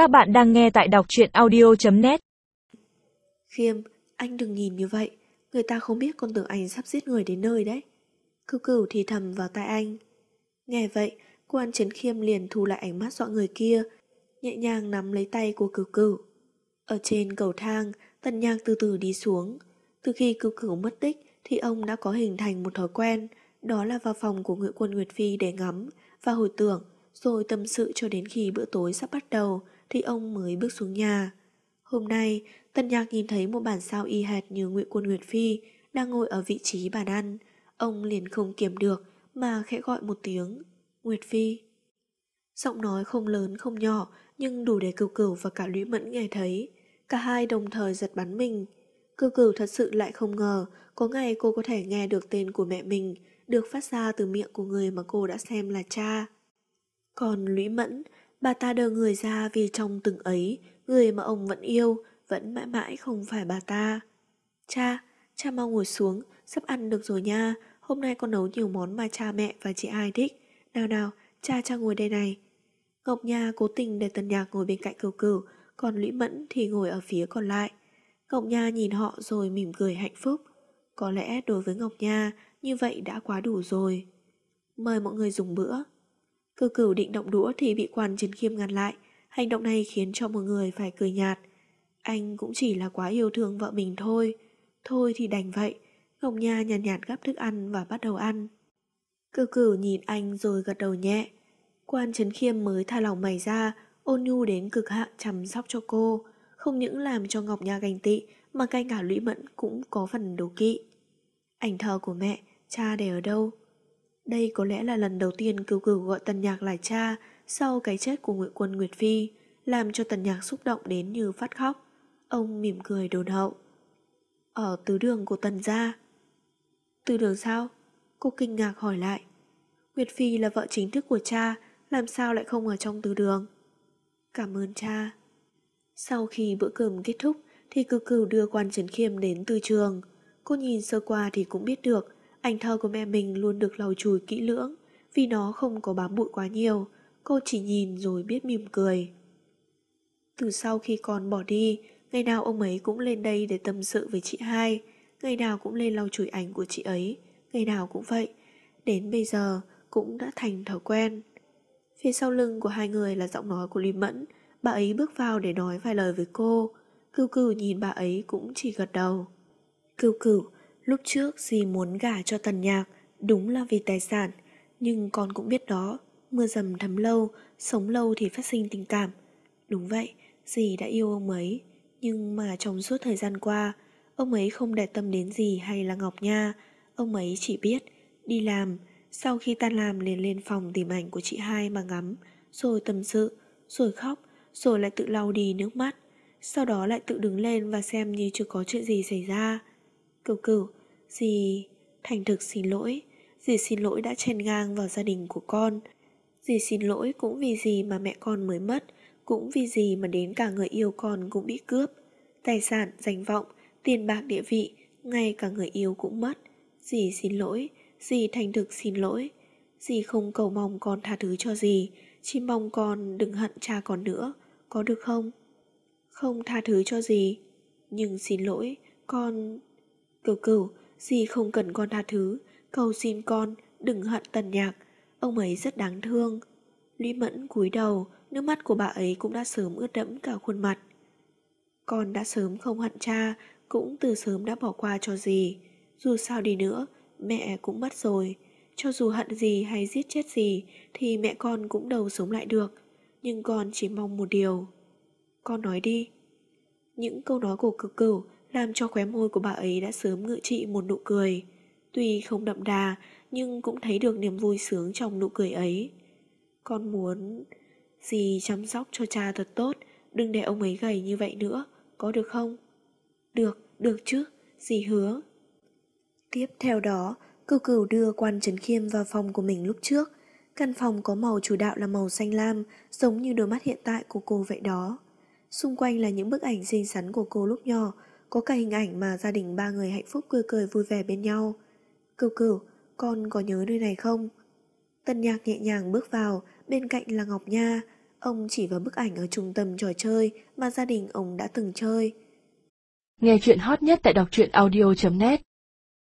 Các bạn đang nghe tại đọc truyện audio.net Khiêm, anh đừng nhìn như vậy. Người ta không biết con tưởng anh sắp giết người đến nơi đấy. Cửu cửu thì thầm vào tai anh. Nghe vậy, quan trấn khiêm liền thu lại ánh mắt dọa người kia, nhẹ nhàng nắm lấy tay của cửu cửu. Ở trên cầu thang, tần nhang từ từ đi xuống. Từ khi cửu cửu mất tích thì ông đã có hình thành một thói quen, đó là vào phòng của ngự quân Nguyệt Phi để ngắm và hồi tưởng, rồi tâm sự cho đến khi bữa tối sắp bắt đầu thì ông mới bước xuống nhà. Hôm nay, Tân Nhạc nhìn thấy một bản sao y hệt như Nguyễn Quân Nguyệt Phi đang ngồi ở vị trí bàn ăn. Ông liền không kiềm được mà khẽ gọi một tiếng, Nguyệt Phi. Giọng nói không lớn không nhỏ nhưng đủ để cửu cửu và cả Lũy Mẫn nghe thấy. Cả hai đồng thời giật bắn mình. Cửu cửu thật sự lại không ngờ có ngày cô có thể nghe được tên của mẹ mình được phát ra từ miệng của người mà cô đã xem là cha. Còn Lũy Mẫn, bà ta đờ người ra vì trong từng ấy, người mà ông vẫn yêu, vẫn mãi mãi không phải bà ta. Cha, cha mau ngồi xuống, sắp ăn được rồi nha, hôm nay con nấu nhiều món mà cha mẹ và chị ai thích. Nào nào, cha cha ngồi đây này. Ngọc Nha cố tình để Tần Nhạc ngồi bên cạnh cửu cửu, còn Lũy Mẫn thì ngồi ở phía còn lại. Ngọc Nha nhìn họ rồi mỉm cười hạnh phúc. Có lẽ đối với Ngọc Nha, như vậy đã quá đủ rồi. Mời mọi người dùng bữa. Cư cửu định động đũa thì bị quan chiến Khiêm ngăn lại. Hành động này khiến cho một người phải cười nhạt. Anh cũng chỉ là quá yêu thương vợ mình thôi. Thôi thì đành vậy. Ngọc Nha nhàn nhạt, nhạt gắp thức ăn và bắt đầu ăn. Cư cửu nhìn anh rồi gật đầu nhẹ. Quan Trấn Khiêm mới tha lòng mày ra, ôn nhu đến cực hạn chăm sóc cho cô. Không những làm cho Ngọc Nha ganh tị, mà canh cả Lũy Mẫn cũng có phần đố kỵ. Ảnh thờ của mẹ, cha để ở đâu? Đây có lẽ là lần đầu tiên cửu cửu gọi Tần Nhạc là cha sau cái chết của Ngụy Quân Nguyệt Phi, làm cho Tần Nhạc xúc động đến như phát khóc. Ông mỉm cười đồn hậu. Ở tứ đường của Tần gia. Tứ đường sao? Cô kinh ngạc hỏi lại. Nguyệt Phi là vợ chính thức của cha, làm sao lại không ở trong tứ đường? Cảm ơn cha. Sau khi bữa cơm kết thúc thì Cử cửu đưa quan trấn khiêm đến từ trường. Cô nhìn sơ qua thì cũng biết được Ảnh thơ của mẹ mình luôn được lau chùi kỹ lưỡng vì nó không có bám bụi quá nhiều. Cô chỉ nhìn rồi biết mỉm cười. Từ sau khi con bỏ đi, ngày nào ông ấy cũng lên đây để tâm sự với chị hai. Ngày nào cũng lên lau chùi ảnh của chị ấy. Ngày nào cũng vậy. Đến bây giờ cũng đã thành thói quen. Phía sau lưng của hai người là giọng nói của Lý Mẫn. Bà ấy bước vào để nói vài lời với cô. cưu cửu nhìn bà ấy cũng chỉ gật đầu. Cửu cửu, Lúc trước dì muốn gả cho tần nhạc, Đúng là vì tài sản. Nhưng con cũng biết đó, Mưa dầm thấm lâu, Sống lâu thì phát sinh tình cảm. Đúng vậy, Dì đã yêu ông ấy. Nhưng mà trong suốt thời gian qua, Ông ấy không để tâm đến gì hay là Ngọc Nha. Ông ấy chỉ biết Đi làm. Sau khi tan làm liền lên phòng tìm ảnh của chị hai mà ngắm, Rồi tâm sự, Rồi khóc, Rồi lại tự lau đi nước mắt. Sau đó lại tự đứng lên và xem như chưa có chuyện gì xảy ra. Cửu cửu Dì thành thực xin lỗi. Dì xin lỗi đã chen ngang vào gia đình của con. Dì xin lỗi cũng vì gì mà mẹ con mới mất Cũng vì gì mà đến cả người yêu con cũng bị cướp. Tài sản, danh vọng, tiền bạc địa vị Ngay cả người yêu cũng mất. Dì xin lỗi Dì thành thực xin lỗi. Dì không cầu mong con tha thứ cho dì Chỉ mong con đừng hận cha con nữa Có được không? Không tha thứ cho dì Nhưng xin lỗi Con... Cửu cửu Dì không cần con tha thứ, Cầu xin con, đừng hận tần nhạc. Ông ấy rất đáng thương. Lý mẫn cúi đầu, Nước mắt của bà ấy cũng đã sớm ướt đẫm cả khuôn mặt. Con đã sớm không hận cha, Cũng từ sớm đã bỏ qua cho dì. Dù sao đi nữa, Mẹ cũng mất rồi. Cho dù hận gì hay giết chết gì Thì mẹ con cũng đầu sống lại được. Nhưng con chỉ mong một điều. Con nói đi. Những câu nói của cực cửu làm cho khóe môi của bà ấy đã sớm ngự trị một nụ cười. Tuy không đậm đà, nhưng cũng thấy được niềm vui sướng trong nụ cười ấy. Con muốn... Dì chăm sóc cho cha thật tốt, đừng để ông ấy gầy như vậy nữa, có được không? Được, được chứ, dì hứa. Tiếp theo đó, cựu cửu đưa quan trấn khiêm vào phòng của mình lúc trước. Căn phòng có màu chủ đạo là màu xanh lam, giống như đôi mắt hiện tại của cô vậy đó. Xung quanh là những bức ảnh xinh xắn của cô lúc nhỏ, có cả hình ảnh mà gia đình ba người hạnh phúc cười cười vui vẻ bên nhau. Cửu cửu, con có nhớ nơi này không? Tân nhạc nhẹ nhàng bước vào, bên cạnh là Ngọc Nha. Ông chỉ vào bức ảnh ở trung tâm trò chơi mà gia đình ông đã từng chơi. Nghe chuyện hot nhất tại đọc truyện audio.net